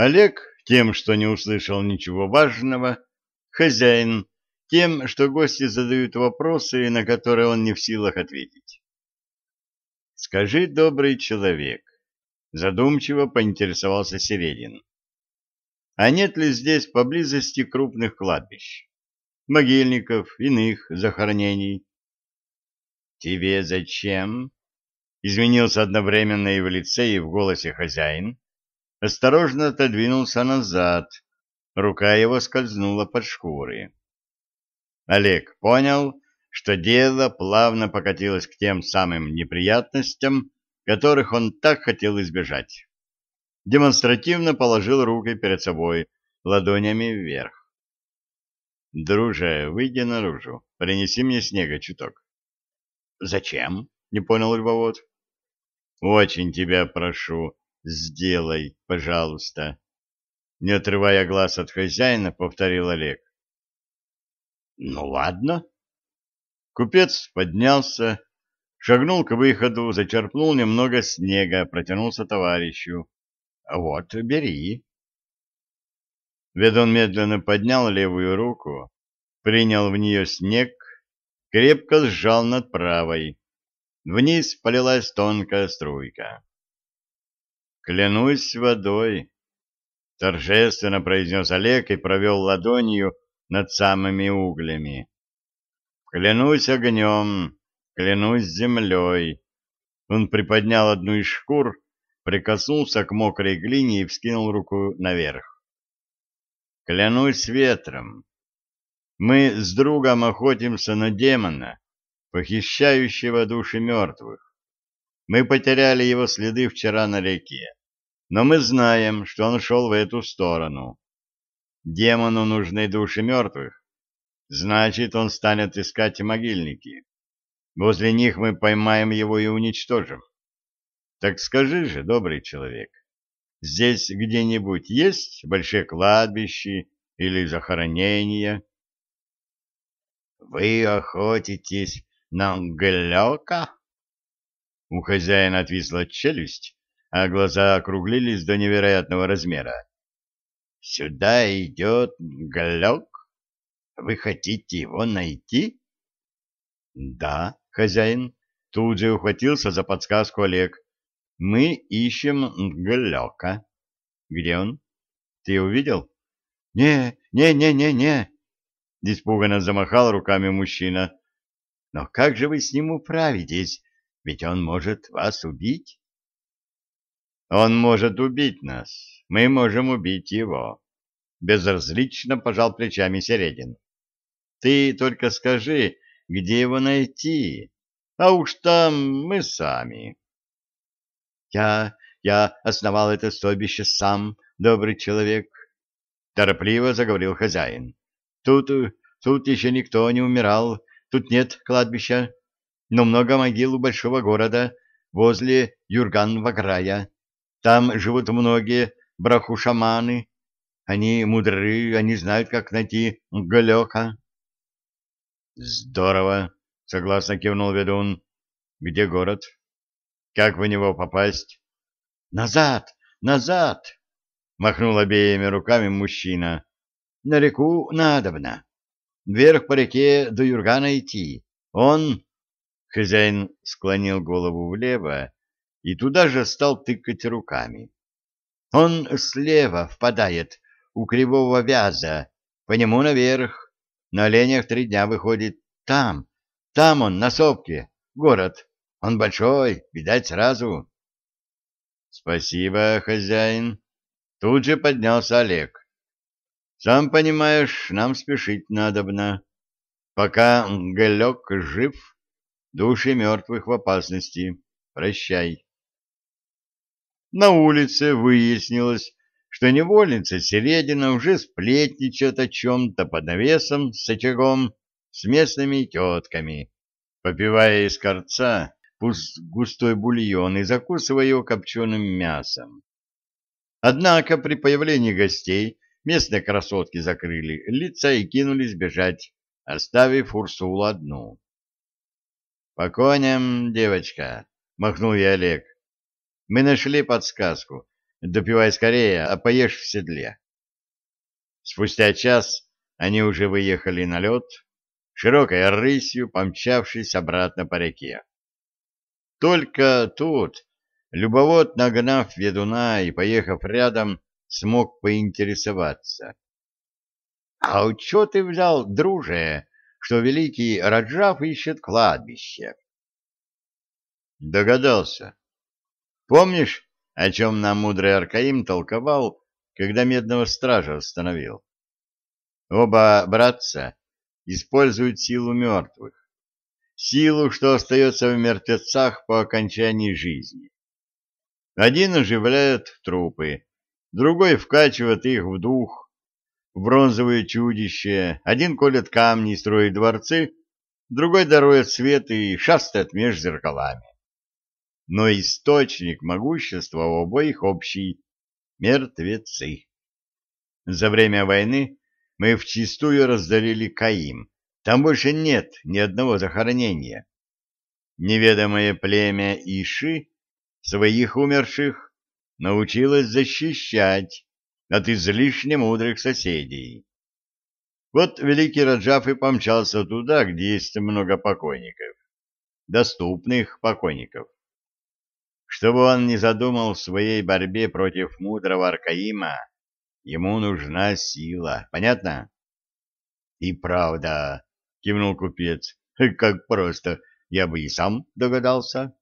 Олег тем, что не услышал ничего важного, хозяин тем, что гости задают вопросы, на которые он не в силах ответить. «Скажи, добрый человек», — задумчиво поинтересовался Середин, «а нет ли здесь поблизости крупных кладбищ, могильников, иных захоронений?» «Тебе зачем?» — изменился одновременно и в лице, и в голосе хозяин, осторожно отодвинулся назад, рука его скользнула под шкуры. Олег понял, что дело плавно покатилось к тем самым неприятностям, которых он так хотел избежать. Демонстративно положил руки перед собой, ладонями вверх. «Друже, выйди наружу, принеси мне снега чуток». «Зачем?» — не понял Львовод. «Очень тебя прошу, Сделай, пожалуйста. Не отрывая глаз от хозяина, повторил Олег. Ну ладно. Купец поднялся, шагнул к выходу, зачерпнул немного снега, протянулся товарищу. Вот, бери. Ведун медленно поднял левую руку, принял в нее снег, крепко сжал над правой. Вниз полилась тонкая струйка. Клянусь водой, торжественно произнес Олег и провел ладонью над самыми углями. Клянусь огнем, клянусь землей. Он приподнял одну из шкур, прикоснулся к мокрой глине и вскинул руку наверх. Клянусь ветром. Мы с другом охотимся на демона, похищающего души мертвых. Мы потеряли его следы вчера на реке, но мы знаем, что он шел в эту сторону. Демону нужны души мертвых. Значит, он станет искать могильники. Возле них мы поймаем его и уничтожим. Так скажи же, добрый человек, здесь где-нибудь есть большие кладбища или захоронения? Вы охотитесь на Глёка? У хозяина отвисла челюсть, а глаза округлились до невероятного размера. «Сюда идет Глёк? Вы хотите его найти?» «Да, хозяин», — тут же ухватился за подсказку Олег. «Мы ищем Глёка. Где он? Ты увидел?» «Не, не, не, не, не!» — испуганно замахал руками мужчина. «Но как же вы с ним управитесь? Ведь он может вас убить. Он может убить нас. Мы можем убить его. Безразлично пожал плечами Середин. Ты только скажи, где его найти, а уж там мы сами. Я, я основал это стойбище сам, добрый человек, торопливо заговорил хозяин. Тут, тут еще никто не умирал, тут нет кладбища но много могил у большого города возле Юрган-Ваграя. Там живут многие брахушаманы. Они мудры, они знают, как найти Галёка. Здорово, согласно кивнул ведун. Где город? Как в него попасть? Назад, назад! Махнул обеими руками мужчина. На реку надобно. Вверх по реке до Юргана идти. Он Хозяин склонил голову влево и туда же стал тыкать руками. Он слева впадает у кривого вяза, по нему наверх. На оленях три дня выходит там, там он, на сопке, город. Он большой, видать сразу. Спасибо, хозяин. Тут же поднялся Олег. Сам понимаешь, нам спешить надобно. Пока Галек жив, Души мертвых в опасности. Прощай. На улице выяснилось, что невольница Середина уже сплетничает о чем-то под навесом с очагом с местными тетками, попивая из корца густой бульон и закусывая его копченым мясом. Однако при появлении гостей местные красотки закрыли лица и кинулись бежать, оставив Урсулу одну. По коням, девочка, махнул я Олег. Мы нашли подсказку. допивай скорее, а поешь в седле. Спустя час они уже выехали на лед, широкой рысью помчавшись обратно по реке. Только тут любовод, нагнав ведуна и поехав рядом, смог поинтересоваться. — А чё ты взял, друже, что великий Раджав ищет кладбище? Догадался. Помнишь, о чем нам мудрый Аркаим толковал, когда медного стража установил? Оба братца используют силу мертвых, силу, что остается в мертвецах по окончании жизни. Один оживляет трупы, другой вкачивает их в дух, в бронзовые чудище, один колет камни и строит дворцы, другой дарует свет и шастает меж зеркалами. Но источник могущества у обоих общий — мертвецы. За время войны мы вчистую раздарили Каим. Там больше нет ни одного захоронения. Неведомое племя Иши своих умерших научилось защищать от излишне мудрых соседей. Вот великий Раджав и помчался туда, где есть много покойников, доступных покойников. Чтобы он не задумал в своей борьбе против мудрого Аркаима, ему нужна сила, понятно? — И правда, — кивнул купец, — как просто, я бы и сам догадался.